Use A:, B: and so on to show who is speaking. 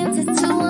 A: chances two.